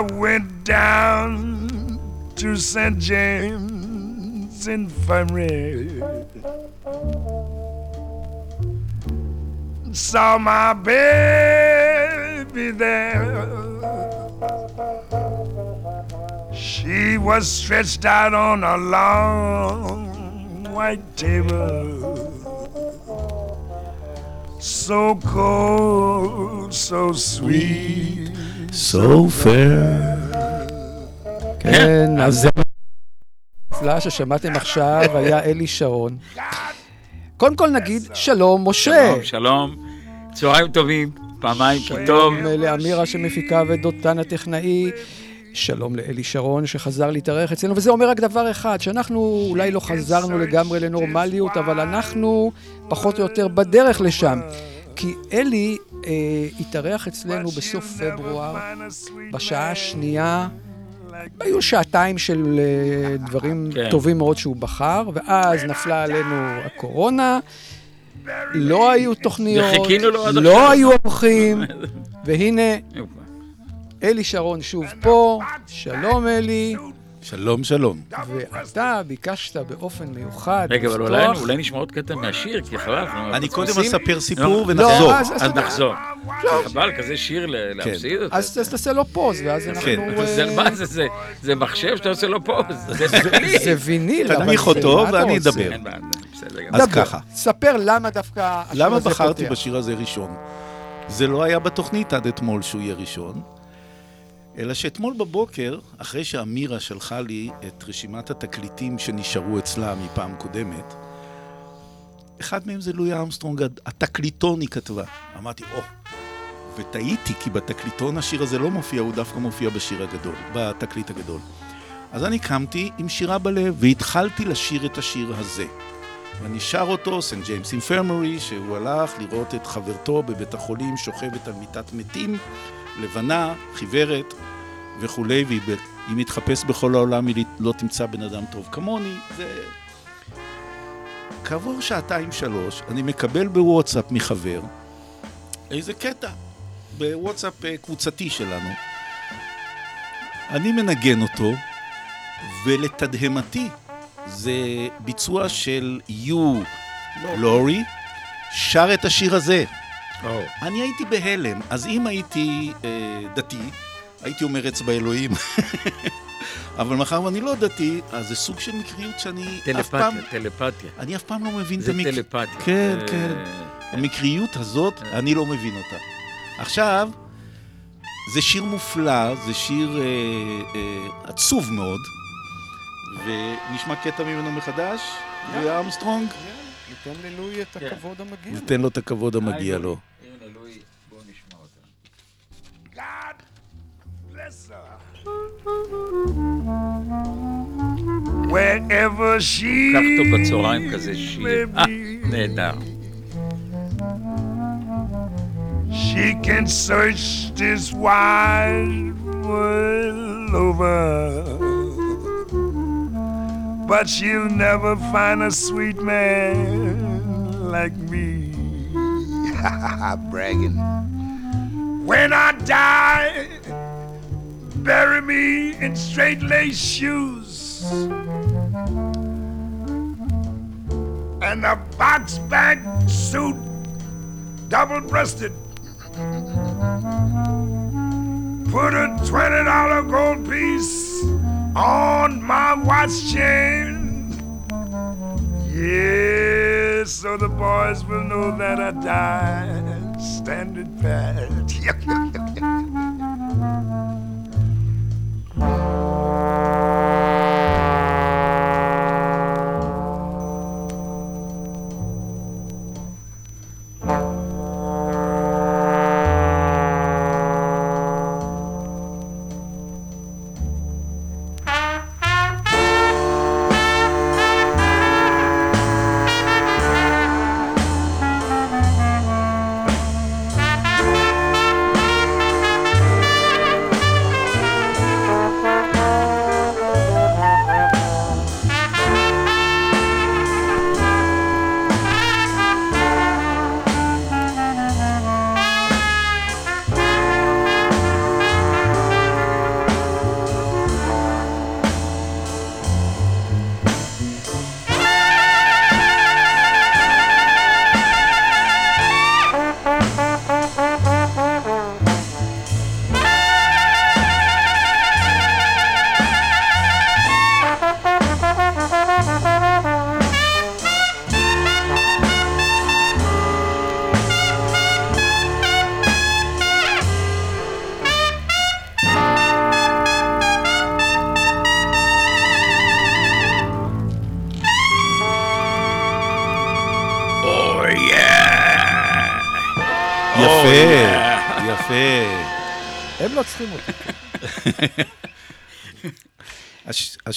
I went down to St. James Infirmary. Saw my baby there. She was stretched out on a long white table. So cold, so sweet. So fair. כן, אז זה נפלא ששמעתם עכשיו היה אלי שרון. קודם כל נגיד שלום, משה. שלום, שלום. צהריים טובים, פעמיים כי טוב. שלום לאמירה שמפיקה ודותן הטכנאי. שלום לאלי שרון שחזר להתארח אצלנו, וזה אומר רק דבר אחד, שאנחנו אולי לא חזרנו לגמרי לנורמליות, אבל אנחנו פחות או יותר בדרך לשם. כי אלי אה, התארח אצלנו בסוף פברואר, בשעה השנייה, היו שעתיים של אה, דברים כן. טובים מאוד שהוא בחר, ואז נפלה עלינו הקורונה, לא היו תוכניות, לא. היו אורחים, והנה אלי שרון שוב פה, שלום אלי, שלום, שלום. ואתה ביקשת באופן מיוחד רגע, אבל אולי, אולי נשמע עוד קטע מהשיר, כי חבל. אנחנו אני קודם אספר סיפור לא, ונחזור. לא, אז- נחזור. חבל, כזה שיר ל- להפסיד אותו. אז תעשה לו פוז, ואז אנחנו... כן. אה, זה מה זה, זה- זה מחשב שאתה עושה לו פוז. זה ויניל, תנמיך אותו ואני? אדבר. אז ככה. ספר למה דווקא השיר למה בחרתי. בשיר הזה ראשון? זה לא היה בתוכנית עד אתמול שהוא יהיה ראשון, אלא שאתמול בבוקר, אחרי שאמירה שלחה לי את רשימת התקליטים שנשארו אצלה מפעם קודמת, אחד מהם זה לואי ארמסטרונג, התקליטון היא כתבה. אמרתי, או, וטעיתי, כי בתקליטון השיר הזה לא מופיע, הוא דווקא מופיע בשיר הגדול, בתקליט הגדול. אז אני קמתי עם שירה בלב, והתחלתי לשיר את השיר הזה. ואני שר אותו, St. James Infirmary, שהוא הלך לראות את חברתו בבית החולים שוכבת על מיטת מתים, לבנה, חיוורת וכולי, והיא תחפש בכל העולם, היא לא תמצא בן אדם טוב כמוני, זה... כעבור שעתיים-שלוש, אני מקבל בוואטסאפ מחבר איזה קטע, בוואטסאפ אה, קבוצתי שלנו. אני מנגן אותו, ולתדהמתי, זה ביצוע של יו לורי, שר את השיר הזה. או, אני הייתי בהלם, אז אם הייתי אה, דתי, הייתי אומר אצבע אלוהים. אבל מאחר ואני לא דתי, אז זה סוג של מקריות שאני אף פעם... טלפתיה, טלפתיה. אני אף פעם לא מבין את זה המק... טלפתיה. כן, אה, כן. המקריות הזאת, אני לא מבין אותה. עכשיו, זה שיר מופלא, זה שיר אה, אה, עצוב מאוד, ונשמע קטע ממנו מחדש, לואי ארמסטרונג, ניתן ללואי את הכבוד המגיע. ניתן לו את הכבוד המגיע לו. Wherever she קח אותו בצהריים כזה שיר. אה, may be, נהדר. she can search this wide world over, but she'll never find a sweet man like me. Bragging. When I die, bury me in straight lace shoes and a box back suit, double breasted. Put a twenty dollar gold piece on my watch chain. Yes, so the boys will know that I died standing pat.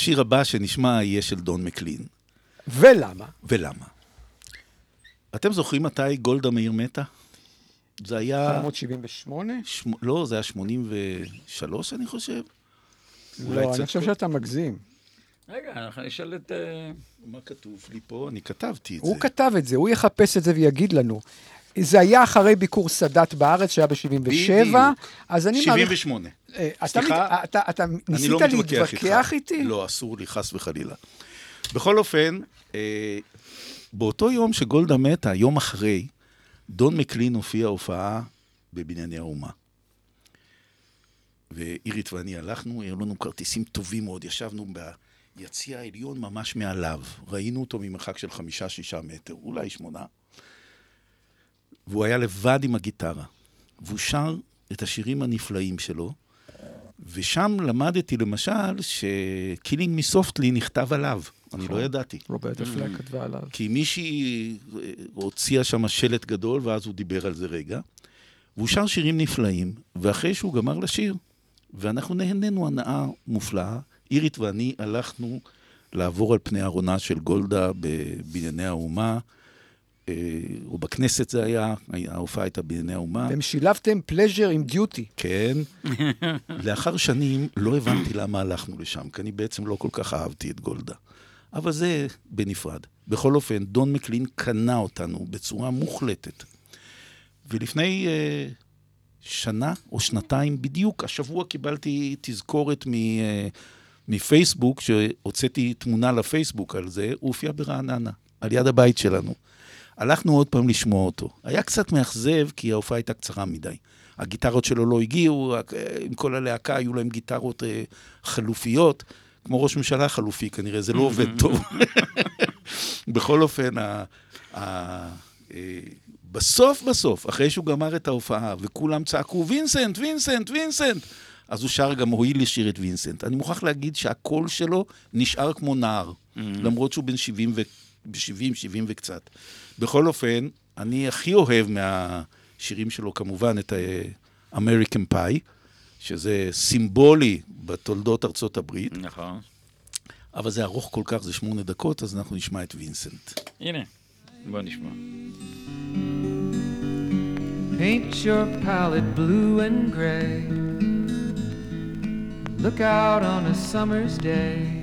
השיר הבא שנשמע יהיה של דון מקלין. ולמה? ולמה? אתם זוכרים מתי גולדה מאיר מתה? זה היה... 978? שמ... לא, זה היה 83, אני חושב. לא, אני חושב פה. שאתה מגזים. רגע, אנחנו נשאל את... אה, מה כתוב לי פה? אני כתבתי את זה. הוא כתב את זה, הוא יחפש את זה ויגיד לנו. זה היה אחרי ביקור סאדאת בארץ, שהיה ב-77, בדיוק. אז אני מעריך... 78. אה, אתה סליחה? אתה- אתה אני ניסית לא להתווכח איתי? לא, אסור לי, חס וחלילה. בכל אופן, אה, באותו יום שגולדה מתה, יום אחרי, דון מקלין הופיע הופעה בבנייני האומה. ואירית ואני הלכנו, היו לנו כרטיסים טובים מאוד, ישבנו ביציע העליון ממש מעליו. ראינו אותו ממרחק של חמישה-שישה מטר, אולי שמונה. והוא היה לבד עם הגיטרה. והוא שר את השירים הנפלאים שלו, ושם למדתי למשל שקילינג מסופטלי נכתב עליו. אני לא ידעתי. רוברטה פלק כתבה עליו. כי מישהי אה, הוציאה שם שלט גדול, ואז הוא דיבר על זה רגע. והוא שר שירים נפלאים, ואחרי שהוא גמר לשיר, ואנחנו נהנינו הנאה מופלאה, אירית ואני הלכנו לעבור על פני ארונה של גולדה בבנייני האומה, או בכנסת זה היה, ההופעה הייתה בבנייני האומה. אתם שילבתם פלז'ר עם דיוטי. כן. לאחר שנים לא הבנתי למה הלכנו לשם, כי אני בעצם לא כל כך אהבתי את גולדה. אבל זה בנפרד. בכל אופן, דון מקלין קנה אותנו בצורה מוחלטת. ולפני אה, שנה או שנתיים, בדיוק, השבוע קיבלתי תזכורת מ, אה, מפייסבוק, שהוצאתי תמונה לפייסבוק על זה, הוא הופיע ברעננה, על יד הבית שלנו. הלכנו עוד פעם לשמוע אותו. היה קצת מאכזב, כי ההופעה הייתה קצרה מדי. הגיטרות שלו לא הגיעו, עם כל הלהקה היו להם גיטרות אה, חלופיות, כמו ראש ממשלה חלופי כנראה, זה לא עובד טוב. בכל אופן, ה, ה, אה, בסוף בסוף, אחרי שהוא גמר את ההופעה, וכולם צעקו, וינסנט, וינסנט, וינסנט, אז הוא שר גם הואיל לשיר את וינסנט. אני מוכרח להגיד שהקול שלו נשאר כמו נער, mm-hmm. למרות שהוא בן 70 ו... 70, 70 וקצת. בכל אופן, אני הכי אוהב מהשירים שלו, כמובן, את האמריקן פאי, שזה סימבולי בתולדות ארצות הברית. נכון. אבל זה ארוך כל כך, זה שמונה דקות, אז אנחנו נשמע את וינסנט. הנה, בוא נשמע. Paint your palette blue and gray. Look out on a summer's day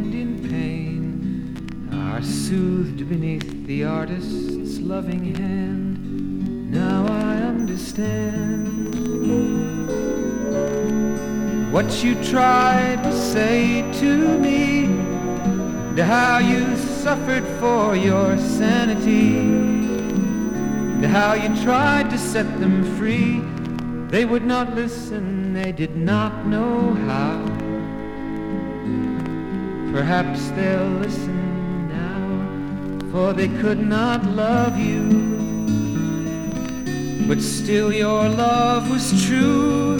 are soothed beneath the artist's loving hand. Now I understand what you tried to say to me, and how you suffered for your sanity, and how you tried to set them free. They would not listen, they did not know how. Perhaps they'll listen for they could not love you. But still your love was true.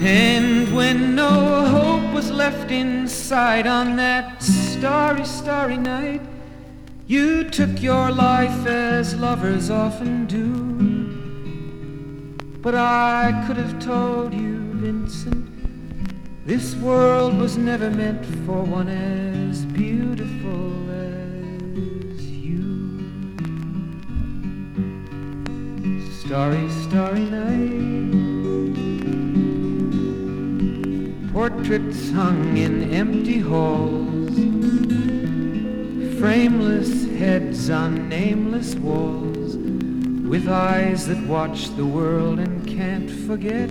And when no hope was left inside on that starry, starry night, you took your life as lovers often do. But I could have told you, Vincent, this world was never meant for one as beautiful as you. Starry, starry night. Portraits hung in empty halls. Frameless heads on nameless walls. With eyes that watch the world and can't forget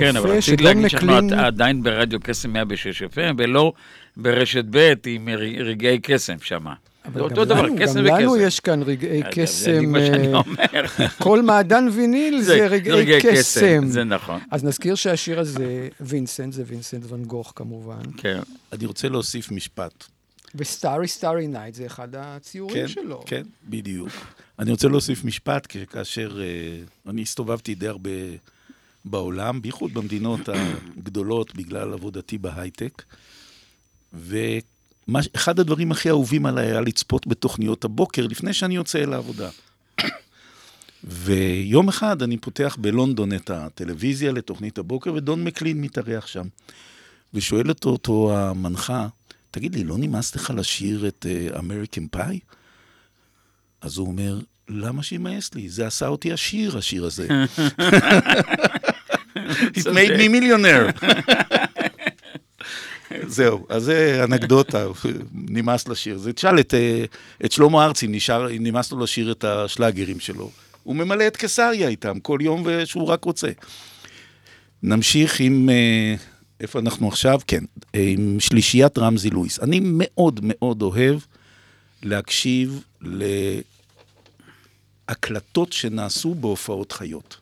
כן, אבל רציתי להגיד שאנחנו עדיין ברדיו קסם 106 FM, ולא ברשת ב' עם רגעי קסם שמה. אבל זה גם אותו דבר, לנו- קסם גם לנו. יש כאן רגעי זה קסם. מה שאני אה, אומר. כל מעדן ויניל זה רגעי קסם. זה נכון. אז נזכיר שהשיר הזה, וינסנט, זה וינסנט ואן גוך כמובן. כן. אני רוצה להוסיף משפט. ו Starry Starry Night זה אחד הציורים כן, שלו. כן, בדיוק. אני רוצה להוסיף משפט, כי כאשר אה, אני הסתובבתי די הרבה בעולם, בייחוד במדינות הגדולות בגלל עבודתי בהייטק, ואחד הדברים הכי אהובים עליי היה לצפות בתוכניות הבוקר לפני שאני יוצא אל העבודה. ויום אחד אני פותח בלונדון את הטלוויזיה לתוכנית הבוקר, ודון מקלין מתארח שם. ושואלת אותו המנחה, תגיד לי, לא נמאס לך לשיר את אמריקן פאי? אז הוא אומר, למה שימאס לי? זה עשה אותי עשיר, השיר הזה. It made me millionaire. זהו, אז זה אנקדוטה, נמאס לשיר. זה תשאל את, אה, את שלמה ארצי, נשאר, נמאס לו לשיר את השלאגרים שלו. הוא ממלא את קיסריה איתם, כל יום שהוא רק רוצה. נמשיך עם, אה, איפה אנחנו עכשיו? כן, אה, עם שלישיית רמזי לואיס. אני מאוד מאוד אוהב להקשיב להקלטות שנעשו בהופעות חיות.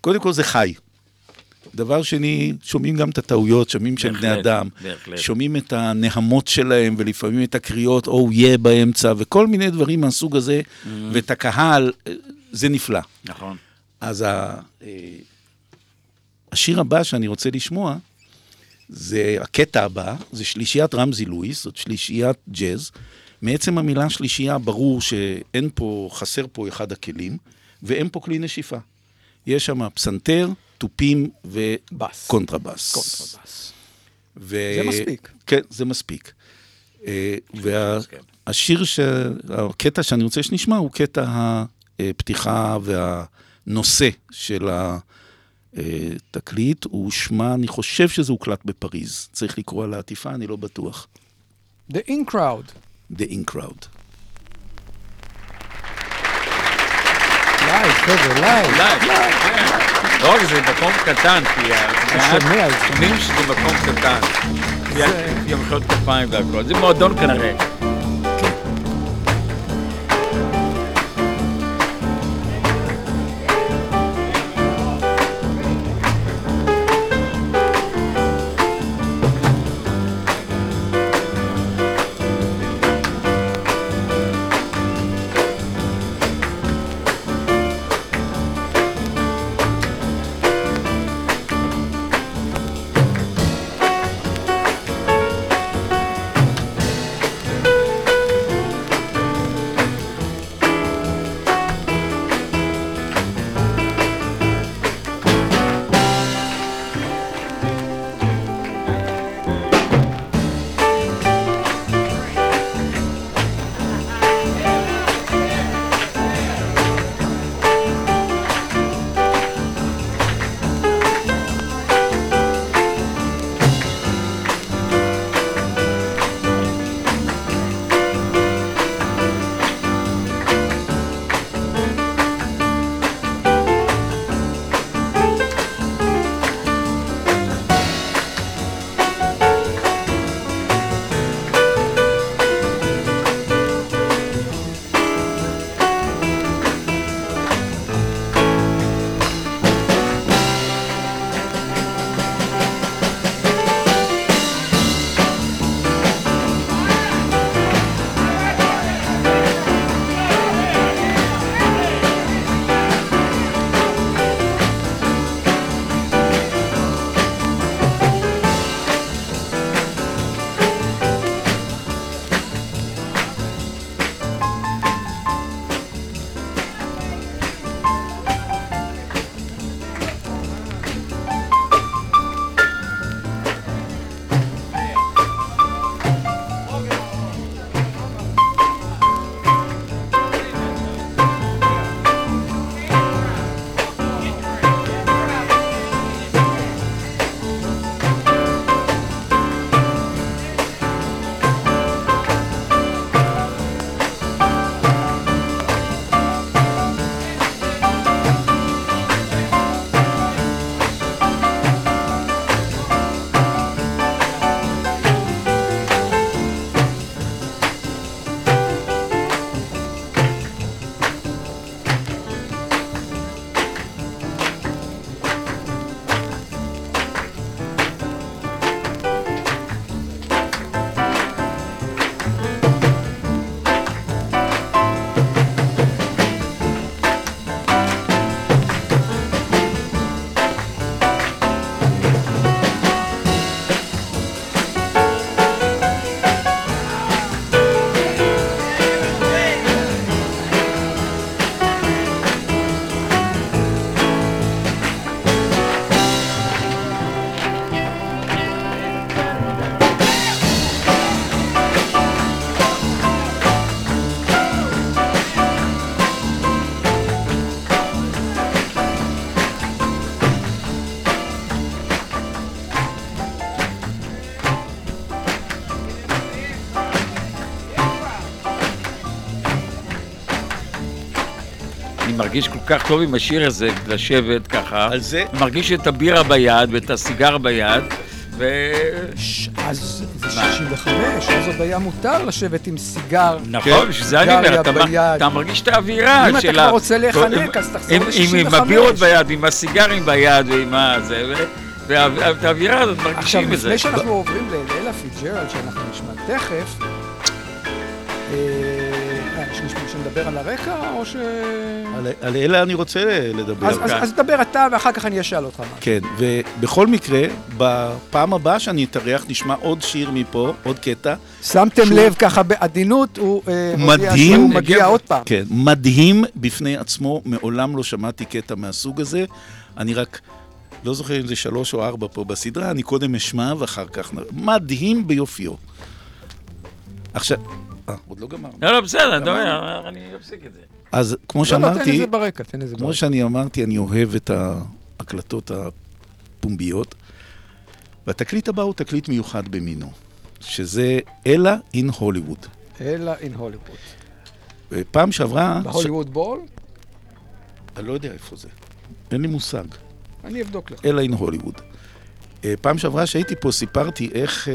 קודם כל זה חי. דבר שני, שומעים גם את הטעויות, שומעים שהם בני אדם, בהחלט. שומעים את הנהמות שלהם, ולפעמים את הקריאות, או יהיה באמצע, וכל מיני דברים מהסוג הזה, ואת הקהל, אה, זה נפלא. נכון. אז ה, אה, השיר הבא שאני רוצה לשמוע, זה הקטע הבא, זה שלישיית רמזי לואיס, זאת שלישיית ג'אז. מעצם המילה שלישייה ברור שאין פה, חסר פה אחד הכלים, ואין פה כלי נשיפה. יש שם פסנתר, תופים בס. וקונטרבס. קונטרבאס. ו... זה מספיק. כן, זה מספיק. אה, והשיר, ש... הקטע שאני רוצה שנשמע הוא קטע הפתיחה והנושא של התקליט, הוא שמה, אני חושב שזה הוקלט בפריז. צריך לקרוא על העטיפה, אני לא בטוח. The In Crowd. The In Crowd. לייב, חבר'ה, לייב. אולי, כן. לא רק זה מקום קטן, כי. שומעים שזה מקום קטן. לפי המחיאות כפיים והכל. זה מועדון כנראה. כך טוב עם השיר הזה, לשבת ככה. על זה- מרגיש את הבירה ביד ואת הסיגר ביד, ו... ש- אז זה 65, אז עוד היה מותר לשבת עם סיגר. נכון, שזה אני אומר, אתה. אתה מרגיש את האווירה אם של אתה כבר רוצה להיחנק, אז תחזור עם- עם- עם ל-65. הבירות ביד, עם הסיגרים ביד ועם הזה, ו- ואת האווירה הזאת עכשיו, מרגישים את זה. לפני שאנחנו עוברים לאלה פיג'רלד, שאנחנו נשמע תכף, אה, שנדבר על הרקע, או ש... על, על אלה אני רוצה לדבר. אז- אז אז דבר אתה, ואחר כך אני אשאל אותך משהו. כן, ובכל מקרה, בפעם הבאה שאני אתארח נשמע עוד שיר מפה, עוד קטע. שמתם שהוא- לב ככה בעדינות, הוא אה, מדהים. שהוא מגיע עוד פעם. כן, מדהים בפני עצמו, מעולם לא שמעתי קטע מהסוג הזה. אני רק לא זוכר אם זה שלוש או ארבע פה בסדרה, אני קודם אשמע ואחר כך... מדהים ביופיו. עכשיו... אה, עוד לא גמרנו. לא, לא, בסדר, אני אפסיק את זה. אז כמו לא, לא, תן שאמרתי, ברקע, תן כמו. שאני אמרתי, אני אוהב את ההקלטות הפומביות, והתקליט הבא הוא תקליט מיוחד במינו, שזה אלה אין הוליווד. אלא אין הוליווד. פעם שעברה... בהוליווד בול? אני לא יודע איפה זה. אין לי מושג. אני אבדוק לך. אלא אין הוליווד. אה, פעם שעברה שהייתי פה סיפרתי איך... אה,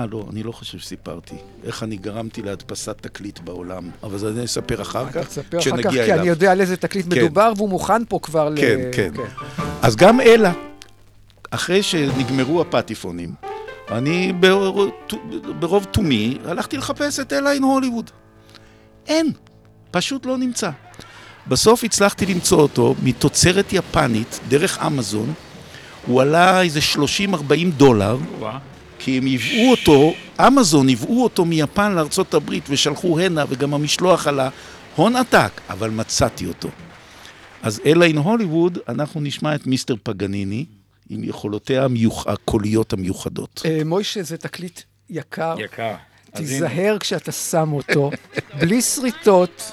אה, לא, אני לא חושב שסיפרתי. איך אני גרמתי להדפסת תקליט בעולם. אבל זה אני אספר אחר כך, תספר אחר כך, כשנגיע כי אליו. אני יודע על איזה תקליט כן. מדובר, והוא מוכן פה כבר ל... כן, כן. אז גם אלה, אחרי שנגמרו הפטיפונים, אני ברוב תומי הלכתי לחפש את אלה אין הוליווד. אין, פשוט לא נמצא. בסוף הצלחתי למצוא אותו מתוצרת יפנית, דרך אמזון. הוא עלה איזה 30-40 דולר. כי הם ייבאו אותו, אמזון ייבאו אותו מיפן לארצות הברית ושלחו הנה, וגם המשלוח עלה הון עתק, אבל מצאתי אותו. אז אלא אין הוליווד, אנחנו נשמע את מיסטר פגניני, עם יכולותיה המיוח... הקוליות המיוחדות. אה, מוישה, זה תקליט יקר. יקר. תיזהר כשאתה שם אותו, בלי שריטות.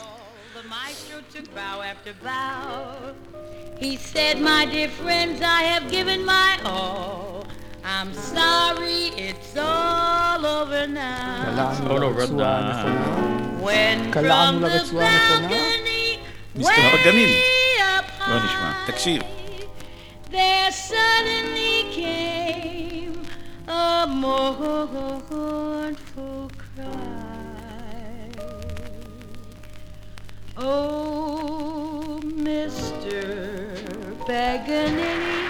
Bow after bow. He said, my dear friends, I have given my all. I'm sorry, it's all over now. קלענו All over לרצועה now. הנכונה. When קלענו from the לרצועה הנכונה. balcony, מיסטר way פגניני. up בוא נשמע. high, תקשיב. There suddenly came a mournful cry. Oh, Mr. Paganini,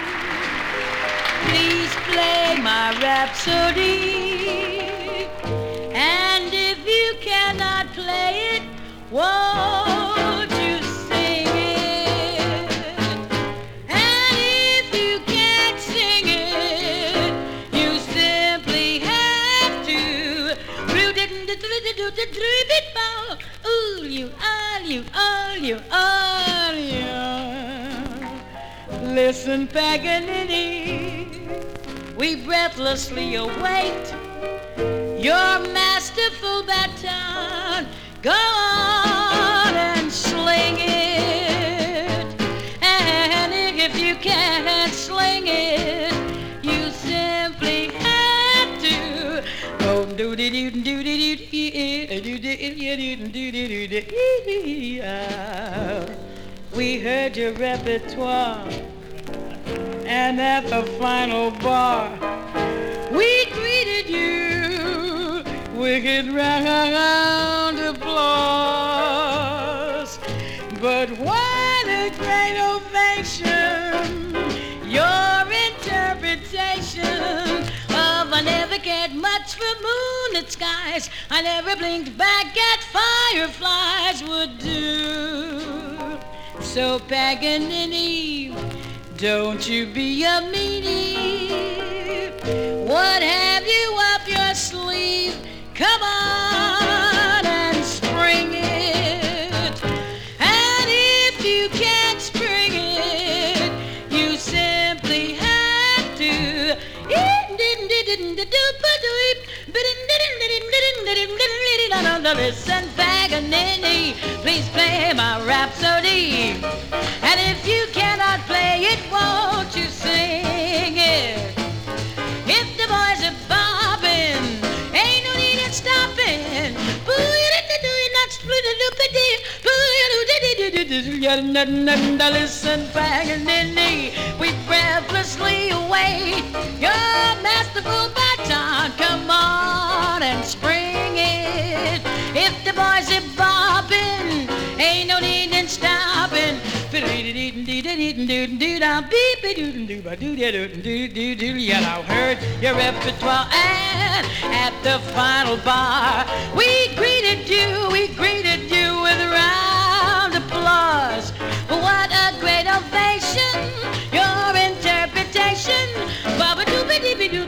please play my rhapsody. And if you cannot play it, won't your repertoire, and at the final bar, we greeted you a round applause. But what a great ovation! Your interpretation of I never cared much for moonlit skies. I never blinked back at fireflies would do. So Paganini, don't you be a meanie. What have you up your sleeve? Come on and spring it. And if you can't spring it, you simply have to. Listen, Paganini, please play my rhapsody. And if you cannot play it, won't you sing it? If the boys are bobbing, ain't no need in stopping. Listen, Paganini, we breathlessly await your masterful baton. Come on and spring it. If the boys are bobbing, ain't no need in stopping. I heard your repertoire and at the final bar we greeted you, we greeted you with round applause. What a great ovation! Your interpretation. Baba doobie dee doo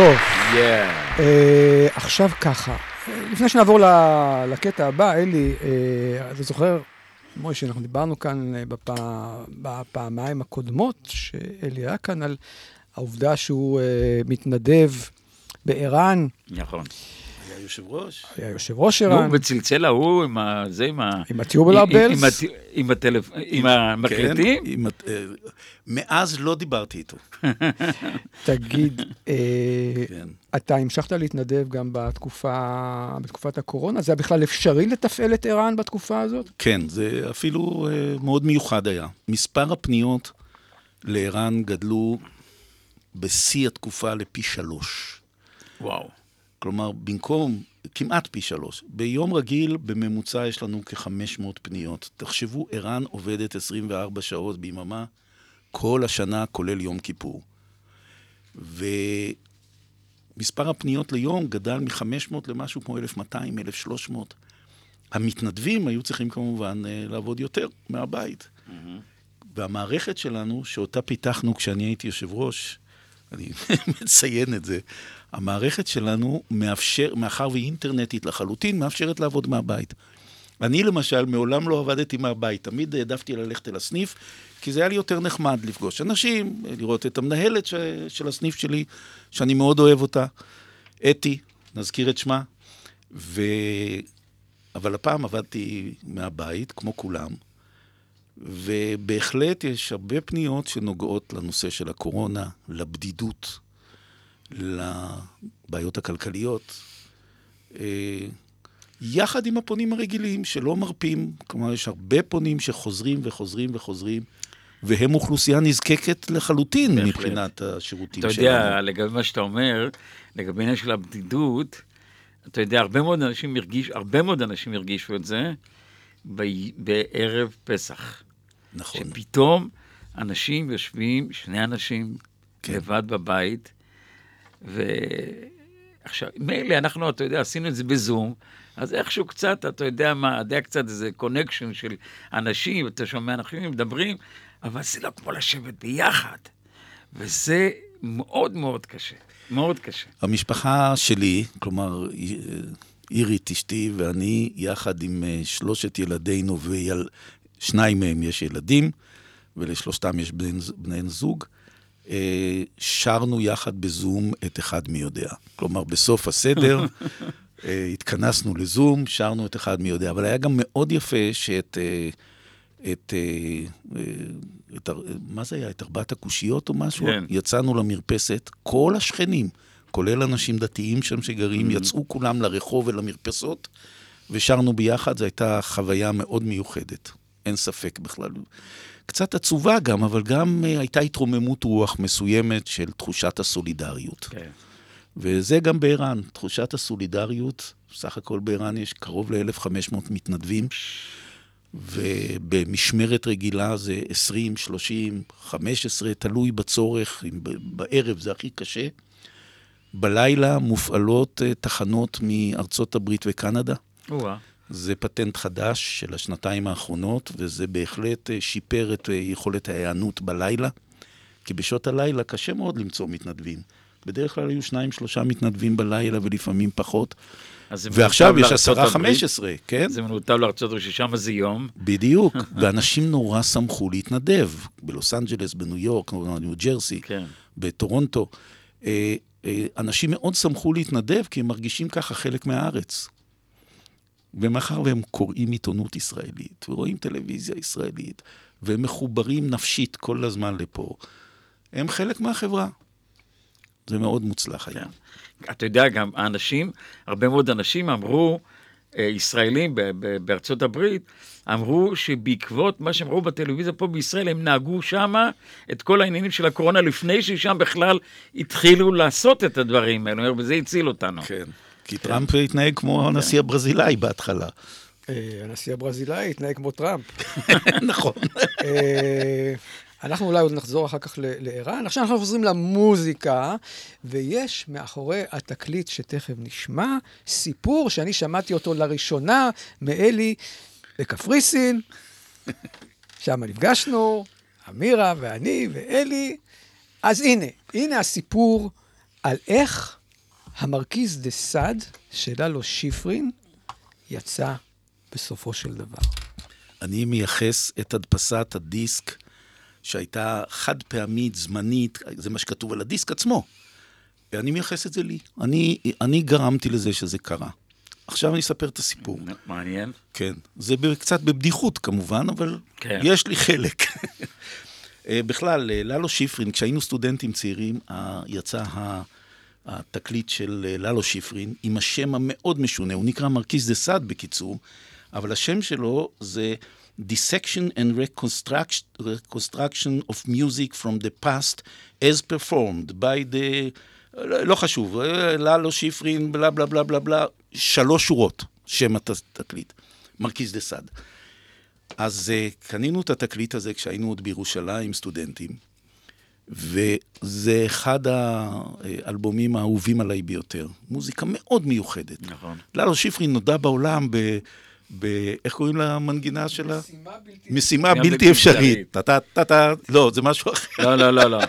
טוב, Yeah. אה, עכשיו ככה, לפני שנעבור לקטע הבא, אלי, אה, אתה זוכר, מוישה, אנחנו דיברנו כאן אה, בפע- בפעמיים הקודמות, שאלי היה כאן, על העובדה שהוא אה, מתנדב בער"ן, נכון. היה יושב ראש. היה יושב ראש נו, ער"ן, וצלצל ההוא עם ה... זה, עם ה... עם הטיובולר עם- עם- בלס. עם הט- עם הטלפ... עם המקלטים? כן, עם הט- אה, מאז לא דיברתי איתו. תגיד, אה, כן. אתה המשכת להתנדב גם בתקופה, בתקופת הקורונה? זה היה בכלל אפשרי לתפעל את ער"ן בתקופה הזאת? כן, זה אפילו אה, מאוד מיוחד היה. מספר הפניות לער"ן גדלו בשיא התקופה לפי שלוש. וואו. כלומר, במקום, כמעט פי שלוש. ביום רגיל, בממוצע יש לנו כ-500 פניות. תחשבו, ער"ן עובדת 24 שעות ביממה, כל השנה, כולל יום כיפור. ומספר הפניות ליום גדל מ-500 למשהו כמו 1,200, 1,300. המתנדבים היו צריכים כמובן אה, לעבוד יותר מהבית. והמערכת שלנו, שאותה פיתחנו כשאני הייתי יושב ראש, אני מציין את זה, המערכת שלנו מאפשר, מאחר והיא אינטרנטית לחלוטין, מאפשרת לעבוד מהבית. אני למשל מעולם לא עבדתי מהבית, תמיד העדפתי ללכת אל הסניף, כי זה היה לי יותר נחמד לפגוש אנשים, לראות את המנהלת ש... של הסניף שלי, שאני מאוד אוהב אותה, אתי, נזכיר את שמה, ו... אבל הפעם עבדתי מהבית, כמו כולם, ובהחלט יש הרבה פניות שנוגעות לנושא של הקורונה, לבדידות, לבעיות הכלכליות, אה, יחד עם הפונים הרגילים שלא מרפים. כלומר, יש הרבה פונים שחוזרים וחוזרים וחוזרים, והם אוכלוסייה נזקקת לחלוטין בהחלט. מבחינת השירותים אתה שלנו. יודע, לגבי מה שאתה אומר, לגבי העניין של הבדידות, אתה יודע, הרבה מאוד אנשים הרגישו, הרבה מאוד אנשים הרגישו את זה ב- בערב פסח. נכון. שפתאום אנשים יושבים, שני אנשים, כן. לבד בבית, ועכשיו, מילא אנחנו, אתה יודע, עשינו את זה בזום, אז איכשהו קצת, אתה יודע מה, היה קצת איזה קונקשן של אנשים, אתה שומע אנשים מדברים, אבל זה לא כמו לשבת ביחד. וזה מאוד מאוד קשה, מאוד קשה. המשפחה שלי, כלומר, אירית אשתי ואני, יחד עם אה, שלושת ילדינו, ושניים מהם יש ילדים, ולשלושתם יש בני, זוג, שרנו יחד בזום את אחד מי יודע. כלומר, בסוף הסדר אה, התכנסנו לזום, שרנו את אחד מי יודע. אבל היה גם מאוד יפה שאת... אה, את, אה, אה, את, הר- מה זה היה? את ארבעת הקושיות או משהו? כן. יצאנו למרפסת, כל השכנים, כולל אנשים דתיים שם שגרים, יצאו כולם לרחוב ולמרפסות, ושרנו ביחד, זו הייתה חוויה מאוד מיוחדת, אין ספק בכלל. קצת עצובה גם, אבל גם אה, הייתה התרוממות רוח מסוימת של תחושת הסולידריות. כן. וזה גם בער"ן, תחושת הסולידריות, סך הכל בער"ן יש קרוב ל-1,500 מתנדבים, ובמשמרת רגילה זה 20, 30, 15, תלוי בצורך, בערב זה הכי קשה. בלילה מופעלות אה, תחנות מארצות הברית וקנדה. או-אה. זה פטנט חדש של השנתיים האחרונות, וזה בהחלט אה, שיפר את אה, יכולת ההיענות בלילה, כי בשעות הלילה קשה מאוד למצוא מתנדבים. בדרך כלל היו שניים, שלושה מתנדבים בלילה ולפעמים פחות. ועכשיו יש עשרה. חמש עשרה, כן? זה מנותב לארצות הברית, ששם זה יום. בדיוק, ואנשים נורא שמחו להתנדב, בלוס אנג'לס, בניו יורק, בניו ג'רסי, כן. בטורונטו. אה, אנשים מאוד שמחו להתנדב, כי הם מרגישים ככה חלק מהארץ. ומאחר והם קוראים עיתונות ישראלית, ורואים טלוויזיה ישראלית, והם מחוברים נפשית כל הזמן לפה, הם חלק מהחברה. זה מאוד מוצלח היה. אתה יודע, גם האנשים, הרבה מאוד אנשים אמרו, אה, ישראלים בארצות הברית, אמרו שבעקבות מה שהם ראו בטלוויזיה פה בישראל, הם נהגו שמה את כל העניינים של הקורונה לפני ששם בכלל התחילו לעשות את הדברים האלו, וזה הציל אותנו. כן. כי טראמפ התנהג כמו הנשיא הברזילאי בהתחלה. אה, הנשיא הברזילאי התנהג כמו טראמפ. נכון. אה, אנחנו אולי עוד נחזור אחר כך לערן. עכשיו אנחנו חוזרים למוזיקה, ויש מאחורי התקליט שתכף נשמע, סיפור שאני שמעתי אותו לראשונה מאלי בקפריסין. שם נפגשנו, אמירה ואני ואלי. אז הנה, הנה הסיפור על איך המרכיז דה סאד של ללו שיפרין יצא בסופו של דבר. אני מייחס את הדפסת הדיסק, שהייתה חד פעמית, זמנית, זה מה שכתוב על הדיסק עצמו. אני מייחס את זה לי. אני, אני גרמתי לזה שזה קרה. עכשיו אני אספר את הסיפור. מעניין. כן. זה קצת בבדיחות כמובן, אבל כן. יש לי חלק. אה, בכלל, אה, ללו שיפרין, כשהיינו סטודנטים צעירים, יצא ה- התקליט של אה, ללו שיפרין עם השם המאוד משונה, הוא נקרא מרכיז דה סאד בקיצור, אבל השם שלו זה Dissection and Reconstruction, Reconstruction of Music from the Past as Performed by the... לא לא חשוב, אה, ללו שיפרין, בלה בלה בלה בלה בלה, שלוש שורות, שם התקליט, מרכיז דה סאד. אז אה, קנינו את התקליט הזה כשהיינו עוד בירושלים, סטודנטים, וזה אחד האלבומים האהובים עליי ביותר. מוזיקה מאוד מיוחדת. נכון. ללו שיפרין נודע בעולם ב... ב... איך קוראים למנגינה שלה? משימה בלתי... משימה בלתי אפשרית. טה-טה-טה-טה, לא, זה משהו אחר. לא, לא, לא, לא.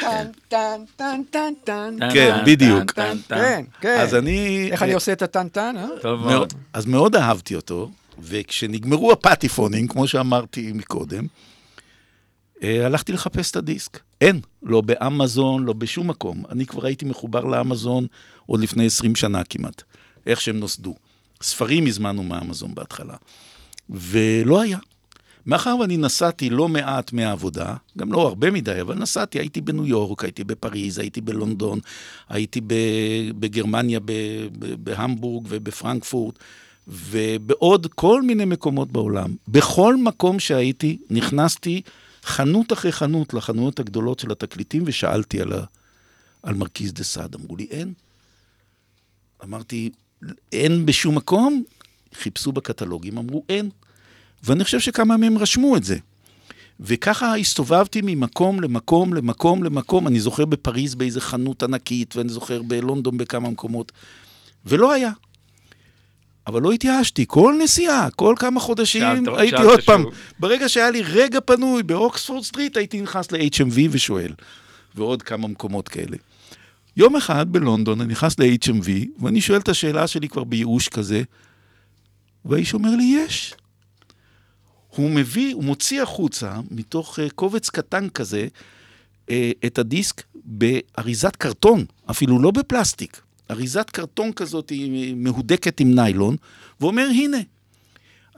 טן, טן, טן, טן, טן. כן, טן, בדיוק. טן, טן, טן. כן, כן. אז אני... איך אני עושה את הטן-טן, אה? טוב מאוד, מאוד. אז מאוד אהבתי אותו, וכשנגמרו הפטיפונים, כמו שאמרתי מקודם, אה, הלכתי לחפש את הדיסק. אין, לא באמזון, לא בשום מקום. אני כבר הייתי מחובר לאמזון עוד לפני 20 שנה כמעט, איך שהם נוסדו. ספרים הזמנו מאמזון בהתחלה, ולא היה. מאחר ואני נסעתי לא מעט מהעבודה, גם לא הרבה מדי, אבל נסעתי, הייתי בניו יורק, הייתי בפריז, הייתי בלונדון, הייתי בגרמניה, בהמבורג ובפרנקפורט, ובעוד כל מיני מקומות בעולם. בכל מקום שהייתי, נכנסתי חנות אחרי חנות לחנויות הגדולות של התקליטים, ושאלתי על, ה- על מרכיז דה סעד. אמרו לי, אין. אמרתי, אין בשום מקום? חיפשו בקטלוגים, אמרו, אין. ואני חושב שכמה מהם רשמו את זה. וככה הסתובבתי ממקום למקום למקום למקום. אני זוכר בפריז באיזה חנות ענקית, ואני זוכר בלונדון בכמה מקומות, ולא היה. אבל לא התייאשתי, כל נסיעה, כל כמה חודשים שאלת- הייתי שאלת עוד פעם. שוב. ברגע שהיה לי רגע פנוי באוקספורד סטריט, הייתי נכנס ל-HMV ושואל, ועוד כמה מקומות כאלה. יום אחד בלונדון אני נכנס ל-HMV, ואני שואל את השאלה שלי כבר בייאוש כזה, והאיש אומר לי, יש. הוא מביא, הוא מוציא החוצה, מתוך אה, קובץ קטן כזה, אה, את הדיסק באריזת קרטון, אפילו לא בפלסטיק. אריזת קרטון כזאת מהודקת עם ניילון, ואומר, הנה,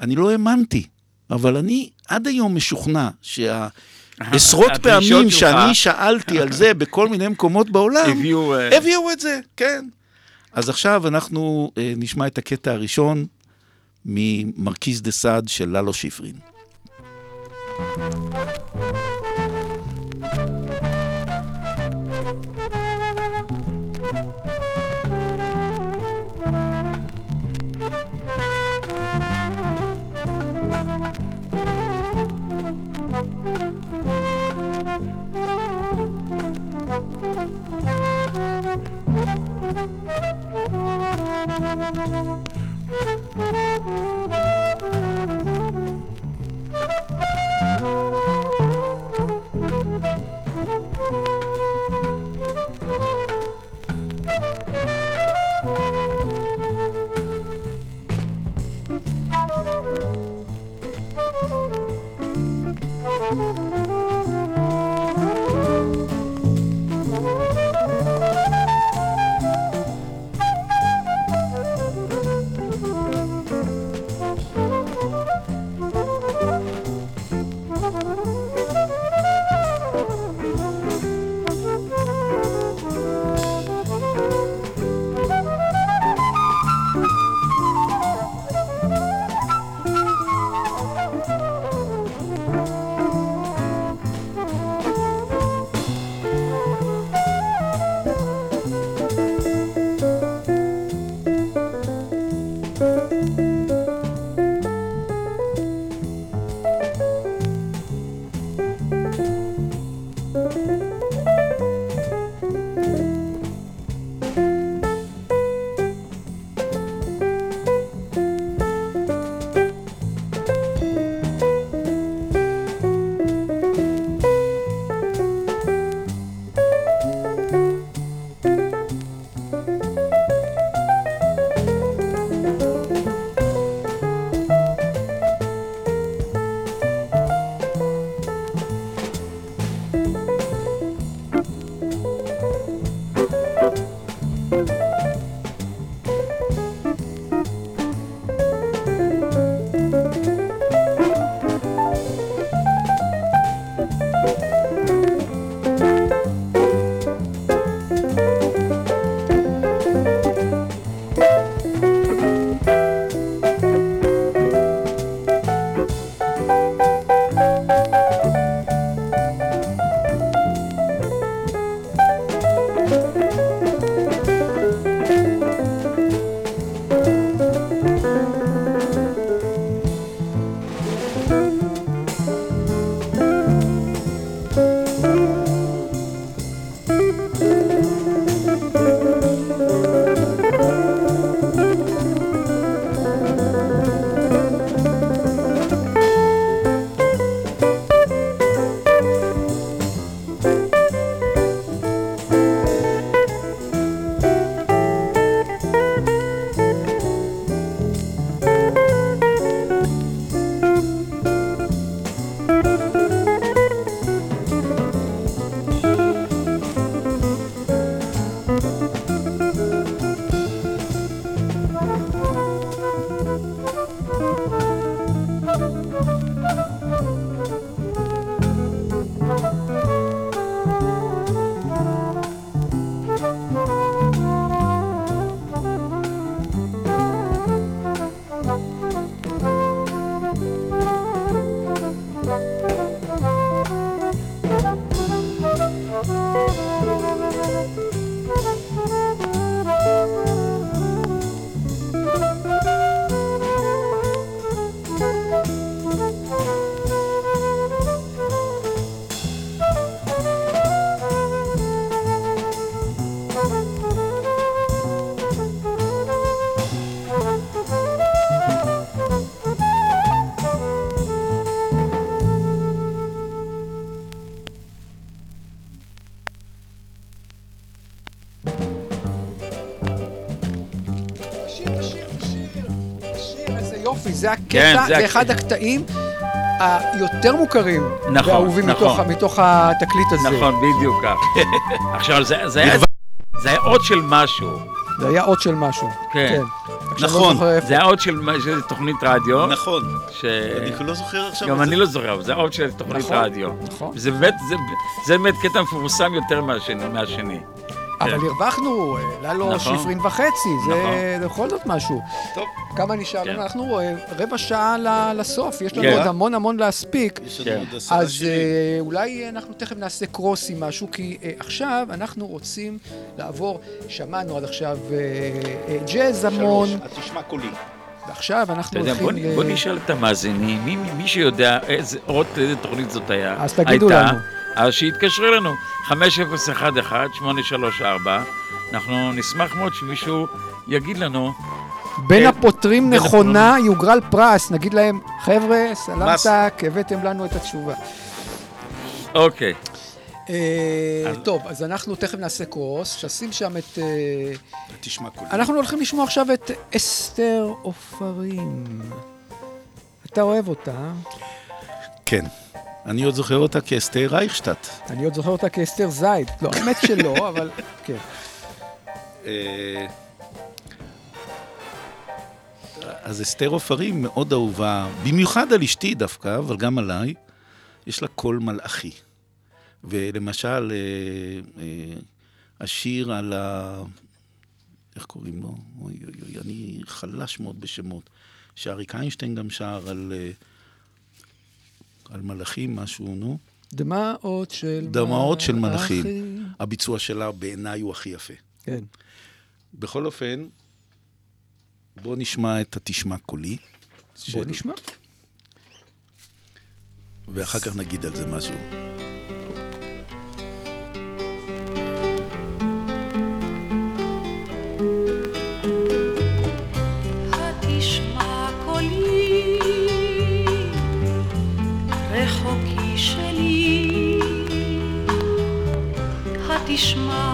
אני לא האמנתי, אבל אני עד היום משוכנע שהעשרות הדרישות פעמים. שאני שאלתי על זה בכל מיני מקומות בעולם, הביאו... אה, הביאו את זה, כן. אז עכשיו אנחנו אה, נשמע את הקטע הראשון ממרכיז דה סעד של ללו שיפרין. זה כן, הקטע, זה זה הק- אחד הקטעים היותר מוכרים נכון, ואהובים נכון. מתוך- מתוך התקליט הזה. נכון, בדיוק כך. עכשיו, זה זה היה... זה היה עוד של משהו. זה היה אות של משהו. כן. עכשיו לא נכון. איפה. זה היה עוד של מה- של תוכנית רדיו. נכון. ש... אני לא זוכר עכשיו. גם זה. אני לא זוכר, אבל זה עוד של תוכנית נכון, רדיו. נכון. זה באמת, זה- זה באמת קטע מפורסם יותר מהשני. מהשני. אבל הרווחנו, עלה לו נכון. שפרין וחצי, זה נכון. זה בכל זאת משהו. טוב. כמה נשאר כן. לנו? אנחנו אה, רבע שעה לסוף, יש לנו כן. עוד המון המון להספיק. כן. אז. אה, אולי אנחנו תכף נעשה קרוס עם משהו, כי אה, עכשיו אנחנו רוצים לעבור, שמענו עד עכשיו אה, אה, ג'אז המון, שלוש, את תשמע קולי. ועכשיו אתה אנחנו יודע, הולכים... בוא, ל- בוא נשאל את המאזינים, מי, מי שיודע איזה, עוד איזה תוכנית זאת היה, אז תגידו הייתה, לנו. אז שיתקשרו לנו, 5011-834, אנחנו נשמח מאוד שמישהו יגיד לנו, בין כן. הפותרים נכונה יוגרל פרס, נגיד להם, חבר'ה. סלמתק, הבאתם לנו את התשובה. אוקיי, אה, טוב, אז אנחנו תכף נעשה קרוס, ששים שם את... אה, תשמע קולי. אנחנו הולכים לשמוע עכשיו את אסתר עופרים. אתה אוהב אותה, כן. אני עוד זוכר אותה כאסתר רייכשטט. אני עוד זוכר אותה כאסתר זייד. לא, האמת שלא, אבל כן. אז אסתר עופרים מאוד אהובה, במיוחד על אשתי דווקא, אבל גם עליי. יש לה קול מלאכי. ולמשל, אה, אה, השיר על ה... איך קוראים לו? אוי אוי אוי, אני חלש מאוד בשמות. שאריק איינשטיין גם שר על, אה, על מלאכים, משהו, נו. דמעות של דמעות של מלאכים. הביצוע שלה בעיניי הוא הכי יפה. כן. בכל אופן, בוא נשמע את התשמע קולי. בוא נשמע. ואחר כך נגיד על זה משהו. התשמע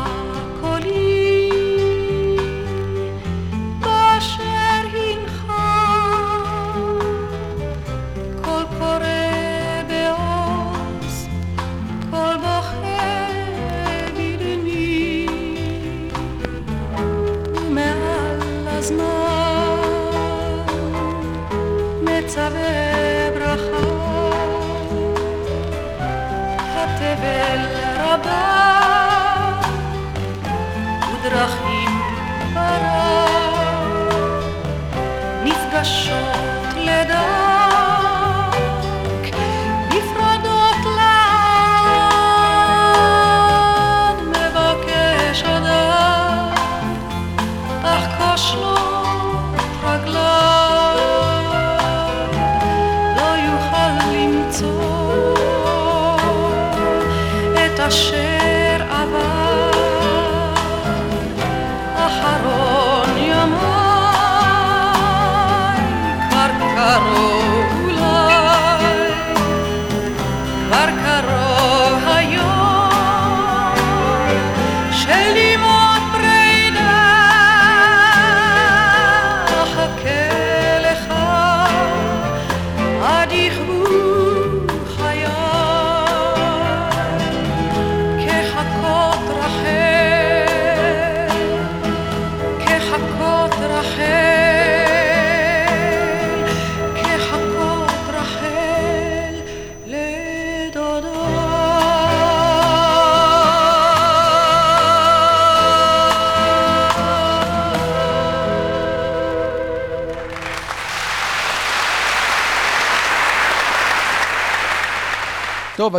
התבל רבה. ודרכים ברא נפגשות לדק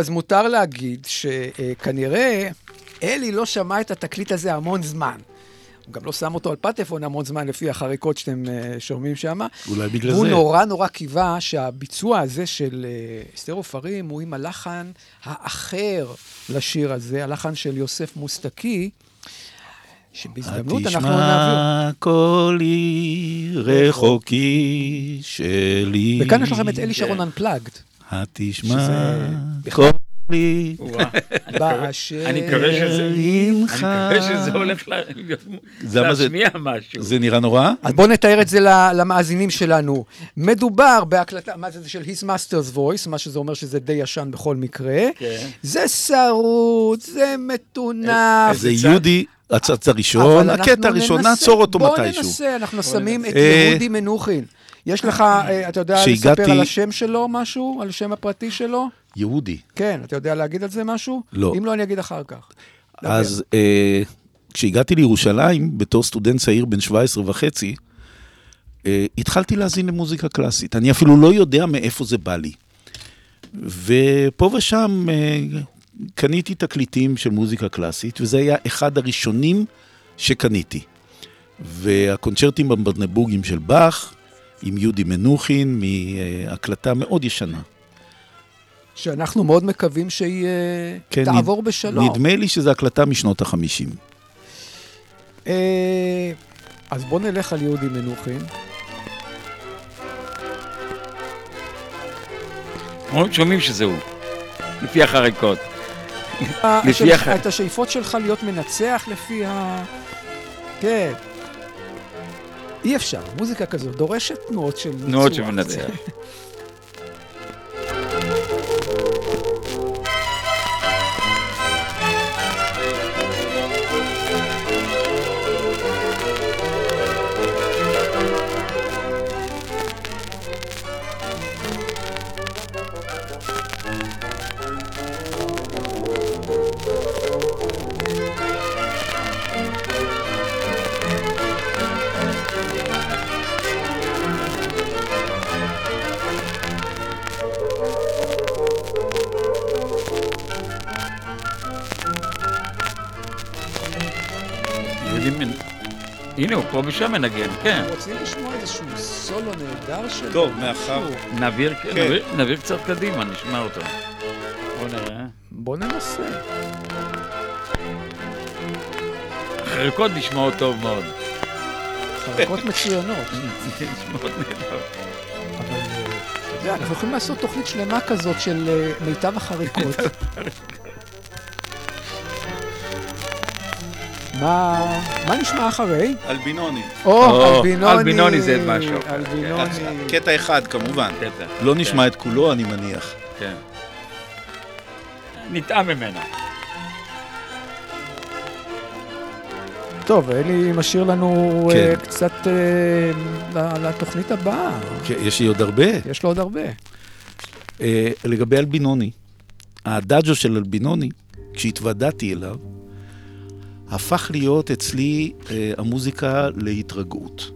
אז מותר להגיד שכנראה אלי לא שמע את התקליט הזה המון זמן. הוא גם לא שם אותו על פטפון המון זמן, לפי החריקות שאתם uh, שומעים שם. אולי בגלל הוא זה. נורא נורא קיווה שהביצוע הזה של uh, אסתר עופרים הוא עם הלחן האחר לשיר הזה, הלחן של יוסף מוסטקי, שבהזדמנות אנחנו נעביר. התשמע קולי רחוקי שלי. וכאן יש לכם את אלי שרון Unplugged. התשמע קולי באשר... אני מקווה שזה... הולך להשמיע משהו. זה נראה נורא? אז בואו נתאר את זה ל- למאזינים שלנו. מדובר בהקלטה, מה זה, זה של His Master's Voice, מה שזה אומר שזה די ישן בכל מקרה. כן. זה שרוט, זה מטונף. זה יהודי, הצץ הראשון, הקטע הראשון, נעצור אותו בוא מתישהו. ננסה, אנחנו שמים את אה, יהודי מנוחין. יש לך, אה, אתה יודע לספר כשהגעתי- על השם שלו משהו? על השם הפרטי שלו? יהודי. כן, אתה יודע להגיד על זה משהו? לא. אם לא, אני אגיד אחר כך. אז אה, כשהגעתי לירושלים, בתור סטודנט צעיר בן 17 וחצי, אה, התחלתי להאזין למוזיקה קלאסית. אני אפילו לא יודע מאיפה זה בא לי. ופה ושם אה, קניתי תקליטים של מוזיקה קלאסית, וזה היה אחד הראשונים שקניתי. והקונצ'רטים בברנבורגים של באך, עם יהודי מנוחין, מהקלטה מאוד ישנה. שאנחנו מאוד מקווים שהיא אה, כן, תעבור נד- בשלום. נדמה לי שזו הקלטה משנות החמישים. אה, אז בואו נלך על יהודי מנוחין. שומעים שזה הוא, לפי החריקות. אה, לפי של- הח- את השאיפות שלך להיות מנצח לפי ה... כן. אי אפשר, מוזיקה כזאת דורשת תנועות של. תנועות של מנצח. הנה, הוא פה ושם מנגן, כן. רוצים לשמוע איזשהו סולו נהדר שלו? טוב, מאחר-? נעביר כן. נעביר- נעביר קצת קדימה, נשמע אותו. בוא נראה. בוא ננסה. החריקות נשמעות טוב מאוד. חרקות מצוינות. נשמעות נהדר. אבל אה, אתה יודע, אנחנו יכולים לעשות תוכנית שלמה כזאת של אה, מיטב החריקות. מה מה נשמע אחרי? אלבינוני. או, או, אלבינוני. אלבינוני זה משהו אחר, אלבינוני. קטע אחד כמובן. קטע. לא נשמע את כולו, אני מניח. כן. נטעם ממנה. טוב, אלי משאיר לנו אה, כן. קצת אה, ל- לתוכנית הבאה. כן, יש לי עוד הרבה. יש לו עוד הרבה. אה, לגבי אלבינוני, הדאג'ו של אלבינוני, כשהתוודעתי אליו, הפך להיות אצלי אה, המוזיקה להתרגעות.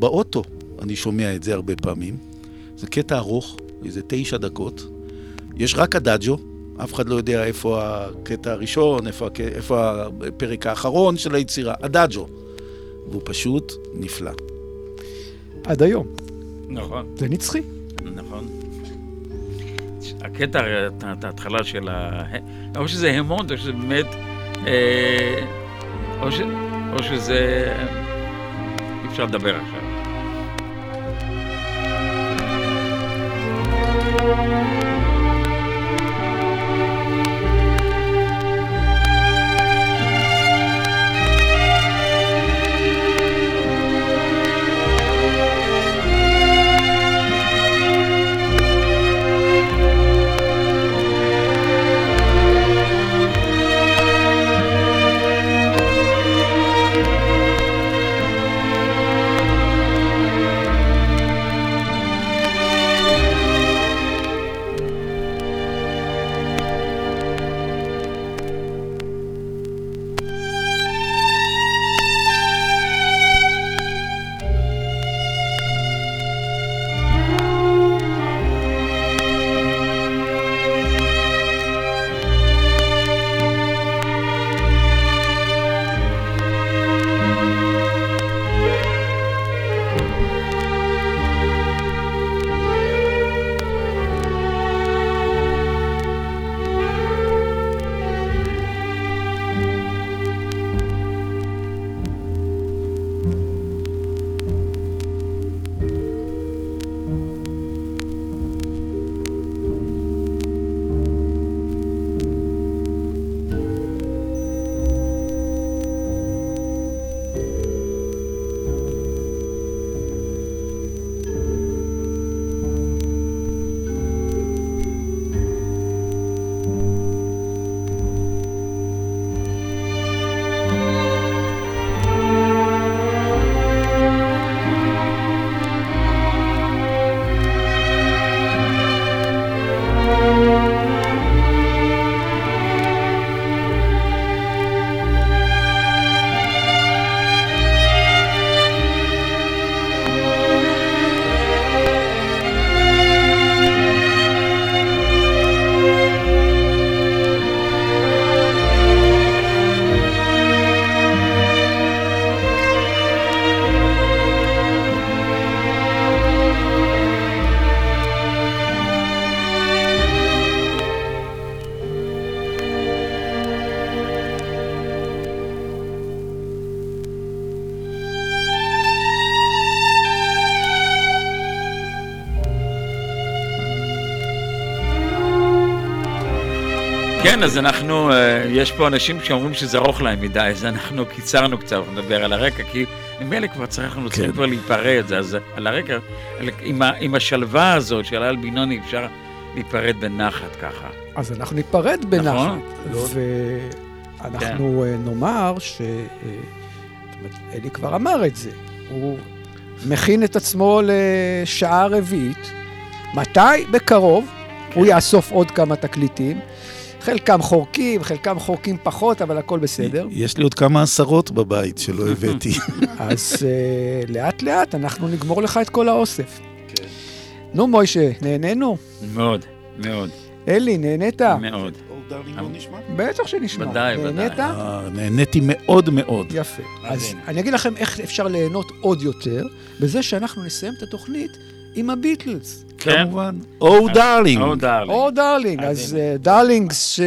באוטו אני שומע את זה הרבה פעמים. זה קטע ארוך, איזה תשע דקות. יש רק הדאג'ו, אף אחד לא יודע איפה הקטע הראשון, איפה, איפה הפרק האחרון של היצירה, הדאג'ו. והוא פשוט נפלא. עד היום. נכון. זה נצחי. נכון. הקטע, ההתחלה של ה... או שזה המונט, או שזה באמת... אה, או, שזה... אי אפשר לדבר עכשיו. כן, אז אנחנו, אה, יש פה אנשים שאומרים שזה ארוך להם מדי, אז אנחנו קיצרנו קצת, נדבר על הרקע, כי לי כבר צריך, אנחנו צריכים כן. כבר להיפרד, אז על הרקע, על- עם ה- עם השלווה הזאת של אל בינוני אפשר להיפרד בנחת ככה. אז אנחנו ניפרד בנחת. נכון. ואנחנו אה, נאמר ש... אה, אלי כבר אמר את זה. הוא מכין את עצמו לשעה רביעית. מתי? בקרוב. הוא יאסוף עוד כמה תקליטים. חלקם חורקים, חלקם חורקים פחות, אבל הכל בסדר. יש לי עוד כמה עשרות בבית שלא הבאתי. אז uh, לאט לאט אנחנו נגמור לך את כל האוסף. נו, מוישה, נהנינו? מאוד, מאוד, אלי, נהנית? מאוד. בטח שנשמע. ודאי, ודאי. נהנית? אה, נהניתי מאוד מאוד. יפה. אז. אני אגיד לכם איך אפשר ליהנות עוד יותר, בזה שאנחנו נסיים את התוכנית עם הביטלס. כן. כמובן. Oh Darling. Oh Darling. Darling. אז אה, Darlings,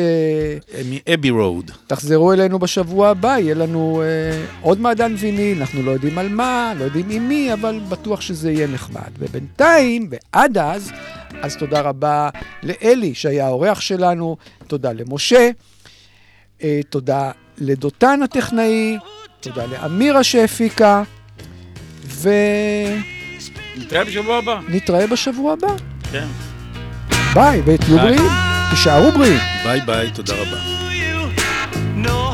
מ Abbey Road. תחזרו אלינו בשבוע הבא, יהיה לנו אה, עוד מעדן ויניל, אנחנו לא יודעים על מה, לא יודעים עם מי, אבל בטוח שזה יהיה נחמד. ובינתיים, ועד אז, אז תודה רבה לאלי, שהיה האורח שלנו, תודה למשה, אה, תודה לדותן הטכנאי, תודה לאמירה שהפיקה, נתראה בשבוע הבא. נתראה בשבוע הבא. כן. ביי, ותהיו בריאים. תישארו בריאים. ביי ביי, תודה רבה. No.